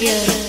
Yeah.